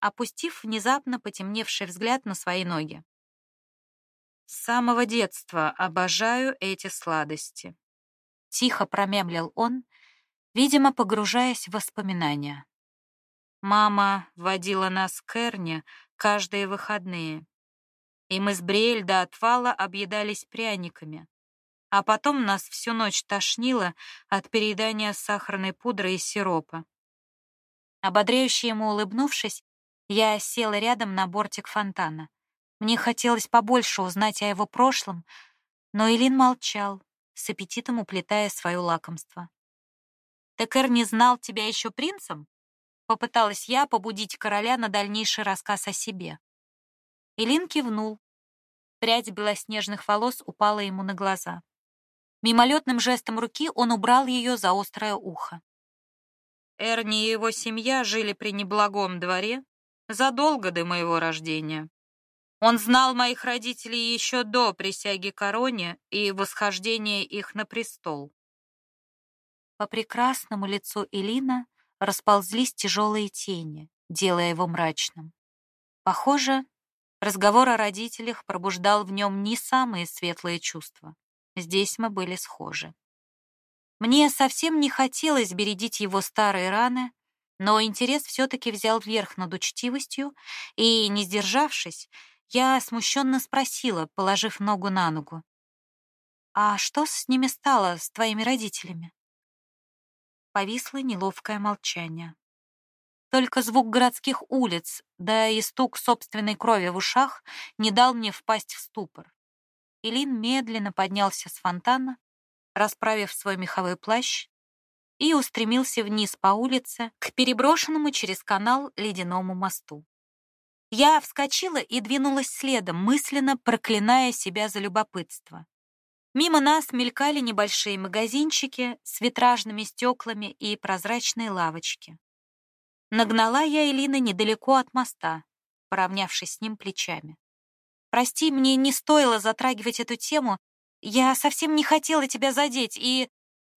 опустив внезапно потемневший взгляд на свои ноги. С самого детства обожаю эти сладости. Тихо промямлил он, видимо, погружаясь в воспоминания. Мама водила нас к Эрне каждые выходные, и мы с Бриэль до отвала объедались пряниками, а потом нас всю ночь тошнило от переедания сахарной пудры и сиропа. Ободряюще ему улыбнувшись, я села рядом на бортик фонтана. Мне хотелось побольше узнать о его прошлом, но Илин молчал, с аппетитом уплетая свое лакомство. «Так Эр не знал тебя еще принцем?» Попыталась я побудить короля на дальнейший рассказ о себе. Илин кивнул. Прядь белоснежных волос упала ему на глаза. Мимолетным жестом руки он убрал ее за острое ухо. Эрни и его семья жили при неблагом дворе, задолго до моего рождения. Он знал моих родителей еще до присяги короне и восхождения их на престол. По прекрасному лицу Элина расползлись тяжелые тени, делая его мрачным. Похоже, разговор о родителях пробуждал в нем не самые светлые чувства. Здесь мы были схожи. Мне совсем не хотелось бередить его старые раны, но интерес все-таки взял верх над учтивостью, и, не сдержавшись, я смущенно спросила, положив ногу на ногу. «А что с ними стало, с твоими родителями? Повисло неловкое молчание. Только звук городских улиц, да и стук собственной крови в ушах не дал мне впасть в ступор. Илин медленно поднялся с фонтана, расправив свой меховой плащ, и устремился вниз по улице к переброшенному через канал ледяному мосту. Я вскочила и двинулась следом, мысленно проклиная себя за любопытство. Мимо нас мелькали небольшие магазинчики с витражными стеклами и прозрачные лавочки. Нагнала я Элины недалеко от моста, поравнявшись с ним плечами. «Прости, мне не стоило затрагивать эту тему. Я совсем не хотела тебя задеть, и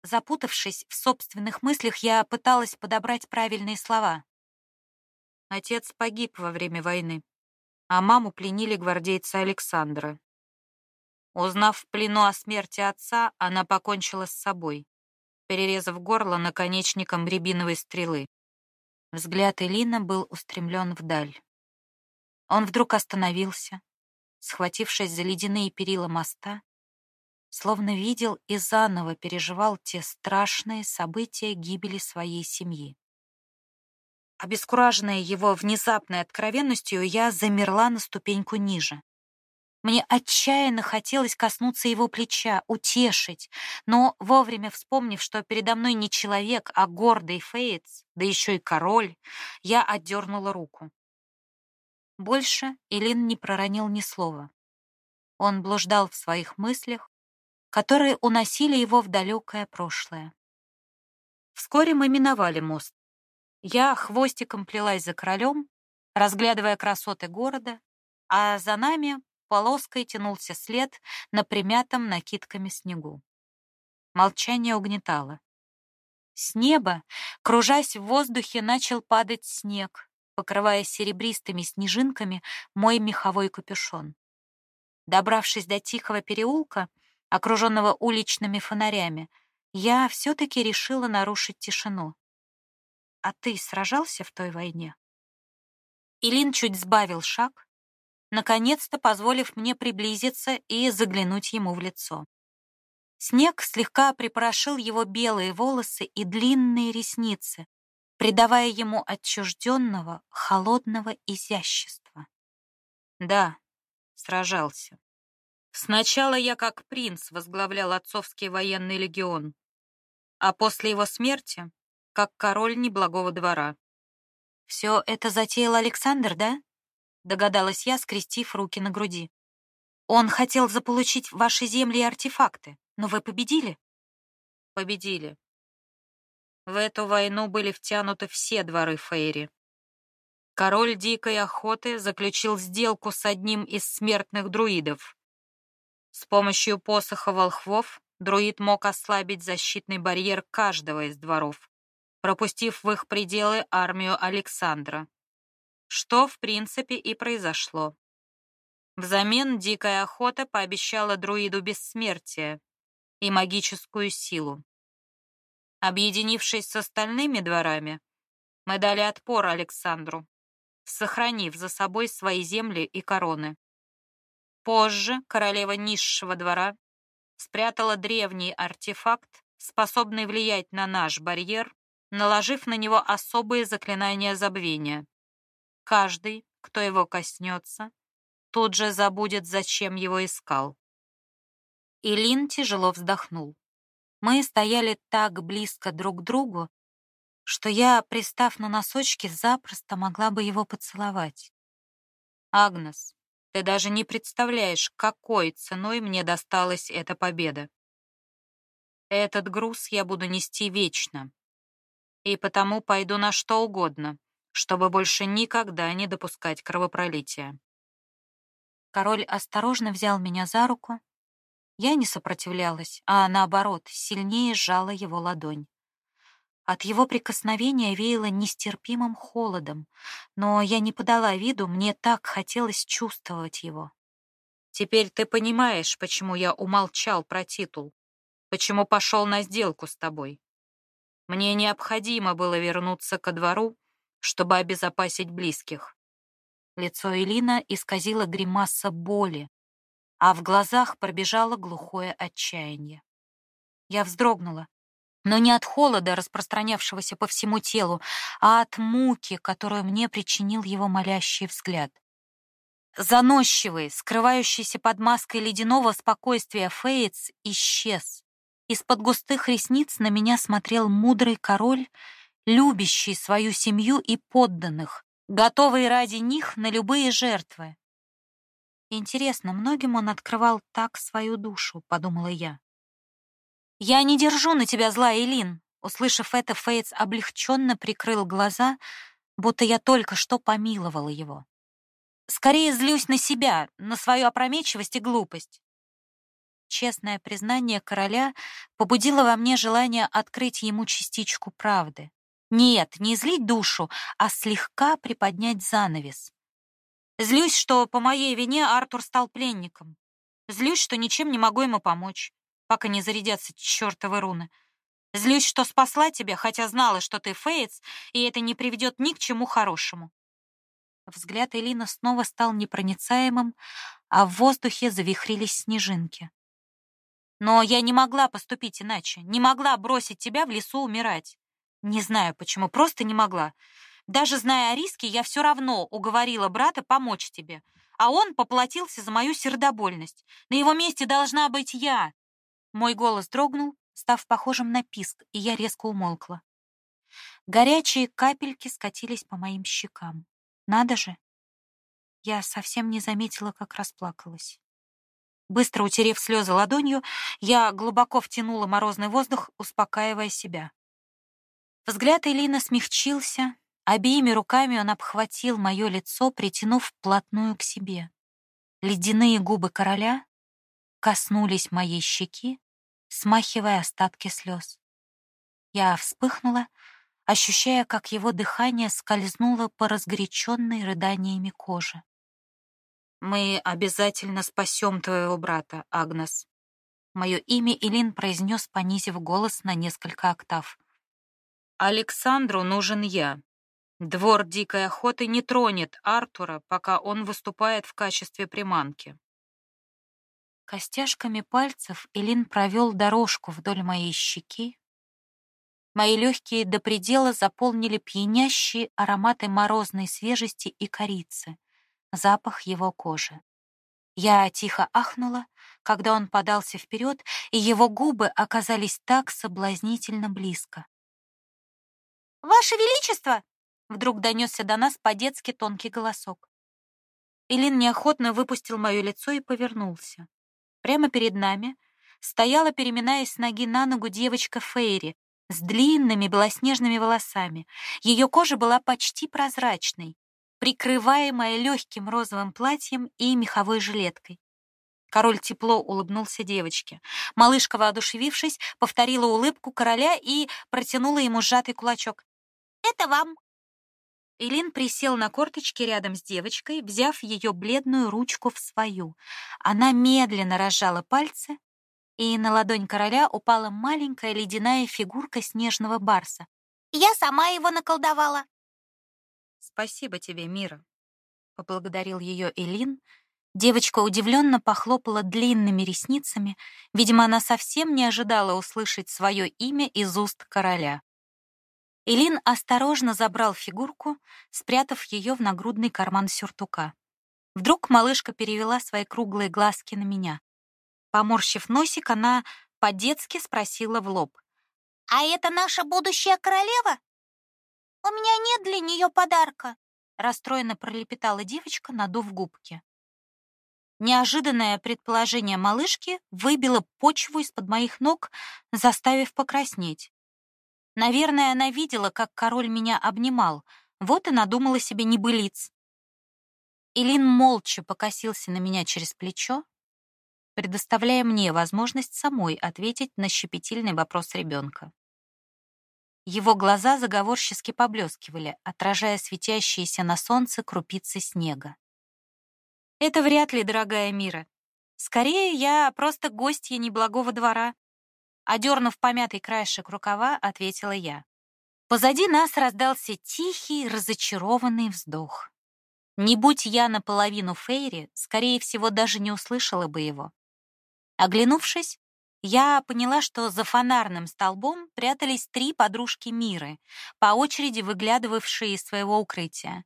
Запутавшись в собственных мыслях, я пыталась подобрать правильные слова. Отец погиб во время войны, а маму пленили гвардейцы Александра. Узнав в плену о смерти отца, она покончила с собой, перерезав горло наконечником рябиновой стрелы. Взгляд Элина был устремлен вдаль. Он вдруг остановился, схватившись за ледяные перила моста, словно видел и заново переживал те страшные события гибели своей семьи. Обескураженная его внезапной откровенностью, я замерла на ступеньку ниже. Мне отчаянно хотелось коснуться его плеча, утешить, но вовремя вспомнив, что передо мной не человек, а гордый Фейтс, да еще и король, я отдернула руку. Больше Илин не проронил ни слова. Он блуждал в своих мыслях, которые уносили его в далекое прошлое. Вскоре мы миновали мост. Я хвостиком плелась за королем, разглядывая красоты города, а за нами полоской тянулся след на примятом накидками снегу. Молчание угнетало. С неба, кружась в воздухе, начал падать снег, покрывая серебристыми снежинками мой меховой капюшон. Добравшись до тихого переулка, окруженного уличными фонарями, я все-таки решила нарушить тишину. «А ты сражался в той войне?» Илин чуть сбавил шаг, наконец-то позволив мне приблизиться и заглянуть ему в лицо. Снег слегка припорошил его белые волосы и длинные ресницы, придавая ему отчужденного, холодного изящества. Да, сражался. Сначала я как принц возглавлял отцовский военный легион, а после его смерти — как король неблагого двора. «Все это затеял Александр, да?» — догадалась я, скрестив руки на груди. «Он хотел заполучить ваши земли и артефакты, но вы победили?» «Победили. В эту войну были втянуты все дворы Фейри. Король Дикой Охоты заключил сделку с одним из смертных друидов, с помощью посоха волхвов друид мог ослабить защитный барьер каждого из дворов, пропустив в их пределы армию Александра. Что, в принципе, и произошло. Взамен дикая охота пообещала друиду бессмертие и магическую силу. Объединившись с остальными дворами, мы дали отпор Александру, сохранив за собой свои земли и короны. Позже королева низшего двора спрятала древний артефакт, способный влиять на наш барьер, наложив на него особые заклинания забвения. Каждый, кто его коснется, тут же забудет, зачем его искал. Илин тяжело вздохнул. Мы стояли так близко друг к другу, что я, пристав на носочки, запросто могла бы его поцеловать. Агнес, ты даже не представляешь, какой ценой мне досталась эта победа. Этот груз я буду нести вечно. И потому пойду на что угодно, чтобы больше никогда не допускать кровопролития. Король осторожно взял меня за руку. Я не сопротивлялась, а наоборот, сильнее сжала его ладонь. От его прикосновения веяло нестерпимым холодом, но я не подала виду, мне так хотелось чувствовать его. Теперь ты понимаешь, почему я умолчал про титул, почему пошел на сделку с тобой. Мне необходимо было вернуться ко двору, чтобы обезопасить близких. Лицо Элина исказило гримаса боли, а в глазах пробежало глухое отчаяние. Я вздрогнула, но не от холода, распространявшегося по всему телу, а от муки, которую мне причинил его молящий взгляд. Заносчивый, скрывающийся под маской ледяного спокойствия Фейтс исчез. Из-под густых ресниц на меня смотрел мудрый король, любящий свою семью и подданных, готовый ради них на любые жертвы. Интересно, многим он открывал так свою душу, подумала я. Я не держу на тебя зла, Элин. Услышав это, Фейтс облегченно прикрыл глаза, будто я только что помиловала его. Скорее злюсь на себя, на свою опрометчивость и глупость. Честное признание короля побудило во мне желание открыть ему частичку правды. Нет, не злить душу, а слегка приподнять занавес. Злюсь, что по моей вине Артур стал пленником. Злюсь, что ничем не могу ему помочь, пока не зарядятся чертовы руны. Злюсь, что спасла тебя, хотя знала, что ты Фейтс, и это не приведет ни к чему хорошему. Взгляд Элина снова стал непроницаемым, а в воздухе завихрились снежинки. Но я не могла поступить иначе, не могла бросить тебя в лесу умирать. Не знаю почему, просто не могла. Даже зная о риске, я все равно уговорила брата помочь тебе, а он поплатился за мою сердобольность. На его месте должна быть я. Мой голос дрогнул, став похожим на писк, и я резко умолкла. Горячие капельки скатились по моим щекам. Надо же. Я совсем не заметила, как расплакалась. Быстро утерев слезы ладонью, я глубоко втянула морозный воздух, успокаивая себя. Взгляд Элины смягчился, Обеими руками он обхватил мое лицо, притянув вплотную к себе. Ледяные губы короля коснулись моей щеки, смахивая остатки слез. Я вспыхнула, ощущая, как его дыхание скользнуло по разгоряченной рыданиями коже. «Мы обязательно спасем твоего брата, Агнес». Мое имя Илин произнес, понизив голос на несколько октав. «Александру нужен я, Двор дикой охоты не тронет Артура, пока он выступает в качестве приманки. Костяшками пальцев Элин провел дорожку вдоль моей щеки. Мои легкие до предела заполнили пьянящие ароматы морозной свежести и корицы, запах его кожи. Я тихо ахнула, когда он подался вперед, и его губы оказались так соблазнительно близко. «Ваше Величество!» Вдруг донесся до нас по-детски тонкий голосок. Илин неохотно выпустил мое лицо и повернулся. Прямо перед нами стояла, переминаясь с ноги на ногу, девочка Фейри с длинными белоснежными волосами. Ее кожа была почти прозрачной, прикрываемая легким розовым платьем и меховой жилеткой. Король тепло улыбнулся девочке. Малышка, воодушевившись, повторила улыбку короля и протянула ему сжатый кулачок. «Это вам!» Илин присел на корточки рядом с девочкой, взяв ее бледную ручку в свою. Она медленно разжала пальцы, и на ладонь короля упала маленькая ледяная фигурка снежного барса. «Я сама его наколдовала». «Спасибо тебе, Мира», — поблагодарил ее Элин. Девочка удивленно похлопала длинными ресницами. Видимо, она совсем не ожидала услышать свое имя из уст короля. Илин осторожно забрал фигурку, спрятав ее в нагрудный карман сюртука. Вдруг малышка перевела свои круглые глазки на меня. Поморщив носик, она по-детски спросила в лоб. «А это наша будущая королева? У меня нет для нее подарка», расстроенно пролепетала девочка, надув губки. Неожиданное предположение малышки выбило почву из-под моих ног, заставив покраснеть. Наверное, она видела, как король меня обнимал, вот и надумала себе небылиц. Илин молча покосился на меня через плечо, предоставляя мне возможность самой ответить на щепетильный вопрос ребенка. Его глаза заговорчески поблескивали, отражая светящиеся на солнце крупицы снега. «Это вряд ли, дорогая Мира. Скорее, я просто гостья неблагого двора. Одернув помятый краешек рукава, ответила я. Позади нас раздался тихий, разочарованный вздох. Не будь я наполовину Фейри, скорее всего, даже не услышала бы его. Оглянувшись, я поняла, что за фонарным столбом прятались три подружки Миры, по очереди выглядывавшие из своего укрытия.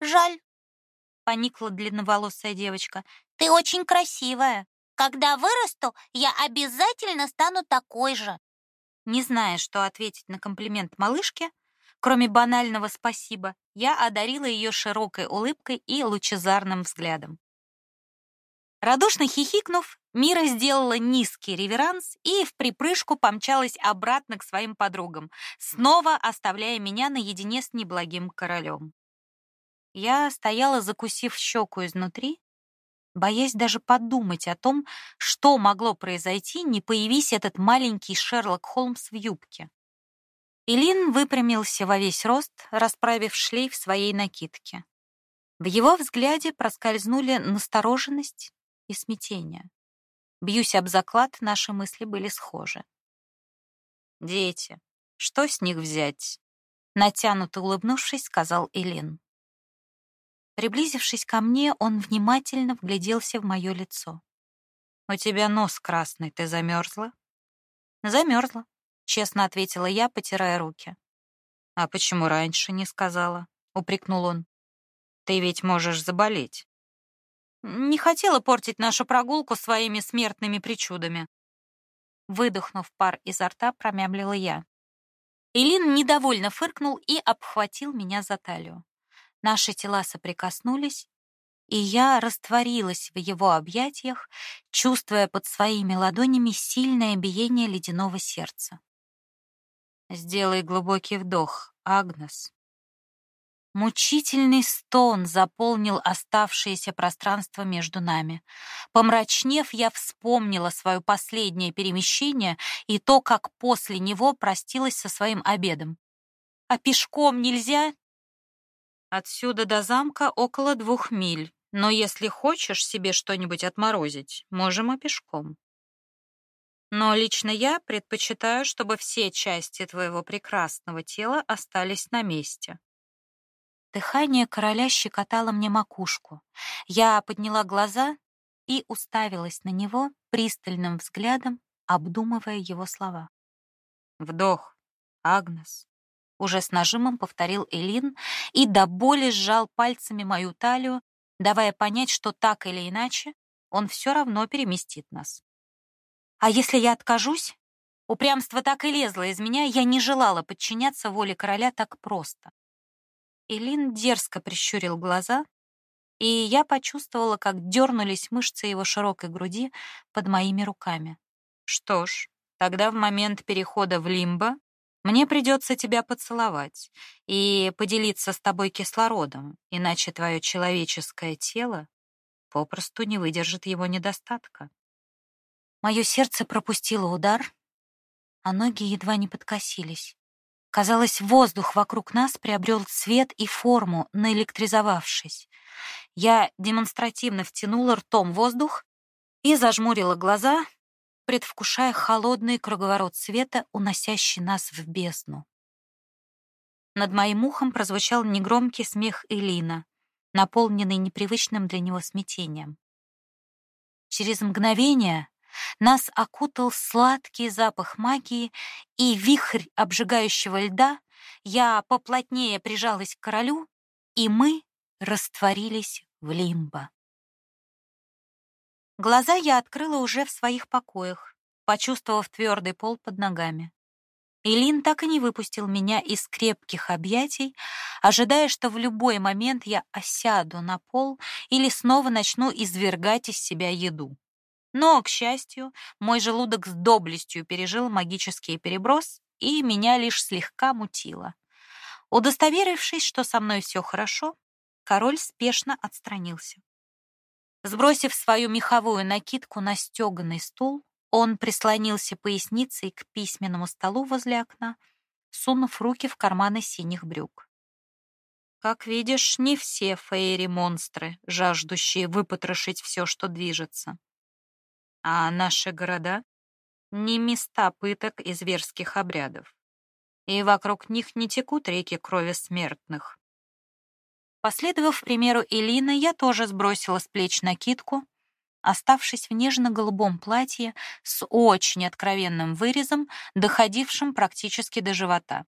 «Жаль», — поникла длинноволосая девочка, — «ты очень красивая. Когда вырасту, я обязательно стану такой же». Не зная, что ответить на комплимент малышке, кроме банального спасибо, я одарила ее широкой улыбкой и лучезарным взглядом. Радушно хихикнув, Мира сделала низкий реверанс и в припрыжку помчалась обратно к своим подругам, снова оставляя меня наедине с неблагим королем. Я стояла, закусив щеку изнутри, боясь даже подумать о том, что могло произойти, не появись этот маленький Шерлок Холмс в юбке. Илин выпрямился во весь рост, расправив шлейф своей накидки. В его взгляде проскользнули настороженность и смятение. Бьюсь об заклад, наши мысли были схожи. «Дети, что с них взять?» Натянуто улыбнувшись, сказал Элин. Приблизившись ко мне, он внимательно вгляделся в мое лицо. «У тебя нос красный, ты замерзла?» «Замерзла», — честно ответила я, потирая руки. «А почему раньше не сказала?» — упрекнул он. «Ты ведь можешь заболеть». Не хотела портить нашу прогулку своими смертными причудами. Выдохнув пар изо рта, промямлила я. Илин недовольно фыркнул и обхватил меня за талию. Наши тела соприкоснулись, и я растворилась в его объятиях, чувствуя под своими ладонями сильное биение ледяного сердца. Сделай глубокий вдох, Агнес. Мучительный стон заполнил оставшееся пространство между нами. Помрачнев, я вспомнила свое последнее перемещение и то, как после него простилась со своим обедом. А пешком нельзя? Отсюда до замка около двух миль, но если хочешь себе что-нибудь отморозить, можем и пешком. Но лично я предпочитаю, чтобы все части твоего прекрасного тела остались на месте. Дыхание короля щекотало мне макушку. Я подняла глаза и уставилась на него пристальным взглядом, обдумывая его слова. «Вдох, Агнес», — уже с нажимом повторил Элин и до боли сжал пальцами мою талию, давая понять, что так или иначе он все равно переместит нас. «А если я откажусь?» Упрямство так и лезло из меня, я не желала подчиняться воле короля так просто. Илин дерзко прищурил глаза, и я почувствовала, как дернулись мышцы его широкой груди под моими руками. Что ж, тогда в момент перехода в лимбо мне придется тебя поцеловать и поделиться с тобой кислородом, иначе твое человеческое тело попросту не выдержит его недостатка. Мое сердце пропустило удар, а ноги едва не подкосились. Казалось, воздух вокруг нас приобрел цвет и форму, наэлектризовавшись. Я демонстративно втянула ртом воздух и зажмурила глаза, предвкушая холодный круговорот света, уносящий нас в бездну. Над моим ухом прозвучал негромкий смех Элина, наполненный непривычным для него смятением. Через мгновение нас окутал сладкий запах магии и вихрь обжигающего льда. Я поплотнее прижалась к королю, и мы растворились в лимбо. Глаза я открыла уже в своих покоях, почувствовав твердый пол под ногами. Илин так и не выпустил меня из крепких объятий, ожидая, что в любой момент я осяду на пол или снова начну извергать из себя еду. Но, к счастью, мой желудок с доблестью пережил магический переброс, и меня лишь слегка мутило. Удостоверившись, что со мной все хорошо, король спешно отстранился. Сбросив свою меховую накидку на стеганый стул, он прислонился поясницей к письменному столу возле окна, сунув руки в карманы синих брюк. Как видишь, не все фейри-монстры, жаждущие выпотрошить все, что движется. А наши города — не места пыток и зверских обрядов. И вокруг них не текут реки крови смертных. Последовав примеру Элины, я тоже сбросила с плеч накидку, оставшись в нежно-голубом платье с очень откровенным вырезом, доходившим практически до живота.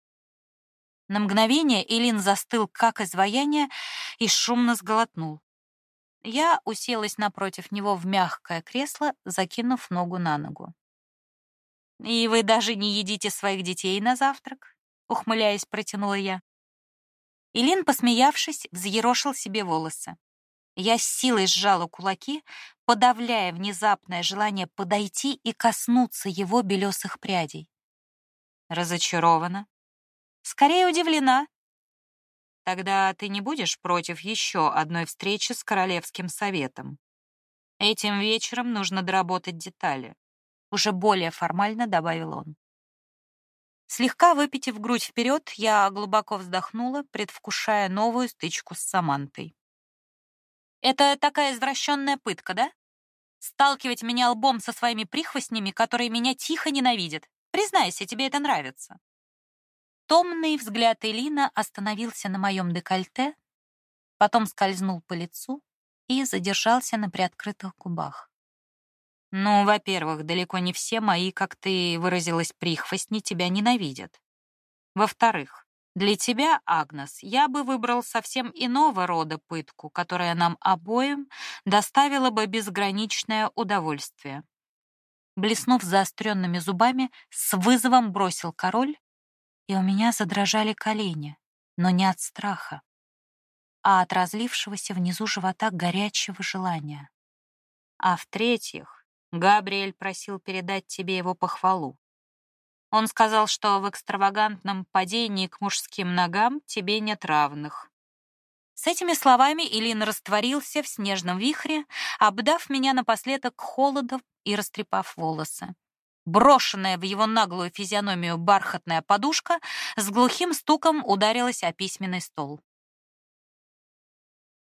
На мгновение Элин застыл, как изваяние, и шумно сглотнул. Я уселась напротив него в мягкое кресло, закинув ногу на ногу. «И вы даже не едите своих детей на завтрак?» — ухмыляясь, протянула я. Илин, посмеявшись, взъерошил себе волосы. Я с силой сжала кулаки, подавляя внезапное желание подойти и коснуться его белесых прядей. Разочарована? Скорее удивлена. Тогда ты не будешь против еще одной встречи с Королевским советом. Этим вечером нужно доработать детали. Уже более формально добавил он. Слегка выпитив грудь вперед, я глубоко вздохнула, предвкушая новую стычку с Самантой. Это такая извращенная пытка, да? Сталкивать меня лбом со своими прихвостнями, которые меня тихо ненавидят. Признайся, тебе это нравится. Томный взгляд Элина остановился на моем декольте, потом скользнул по лицу и задержался на приоткрытых губах. Ну, во-первых, далеко не все мои, как ты выразилась, прихвостни тебя ненавидят. Во-вторых, для тебя, Агнес, я бы выбрал совсем иного рода пытку, которая нам обоим доставила бы безграничное удовольствие. Блеснув заостренными зубами, с вызовом бросил король и у меня задрожали колени, но не от страха, а от разлившегося внизу живота горячего желания. А в-третьих, Габриэль просил передать тебе его похвалу. Он сказал, что в экстравагантном падении к мужским ногам тебе нет равных. С этими словами Илин растворился в снежном вихре, обдав меня напоследок холодом и растрепав волосы. Брошенная в его наглую физиономию бархатная подушка с глухим стуком ударилась о письменный стол.